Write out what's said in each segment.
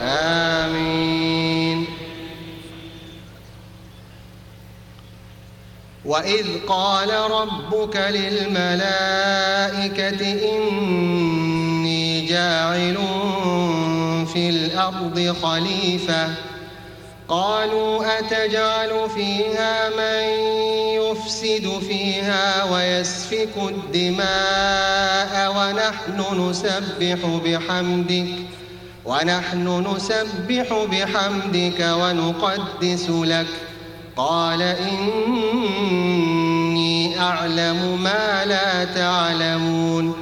آمين. وإذ قال ربك للملائكة إني جاعل في الأرض خليفة. قالوا أتجعل فيها من يفسد فيها ويسفك الدماء ونحن نسبح بحمدك ونحن نسبح بحمدك ونقدس لك. قال إني أعلم ما لا تعلمون.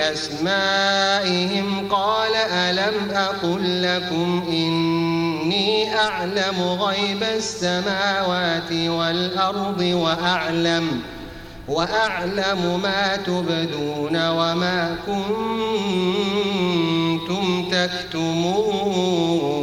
بأسمائهم قال ألم أقل لكم إني أعلم غيب السماوات والأرض وأعلم وأعلم ما تبدون وما كنتم تكتمون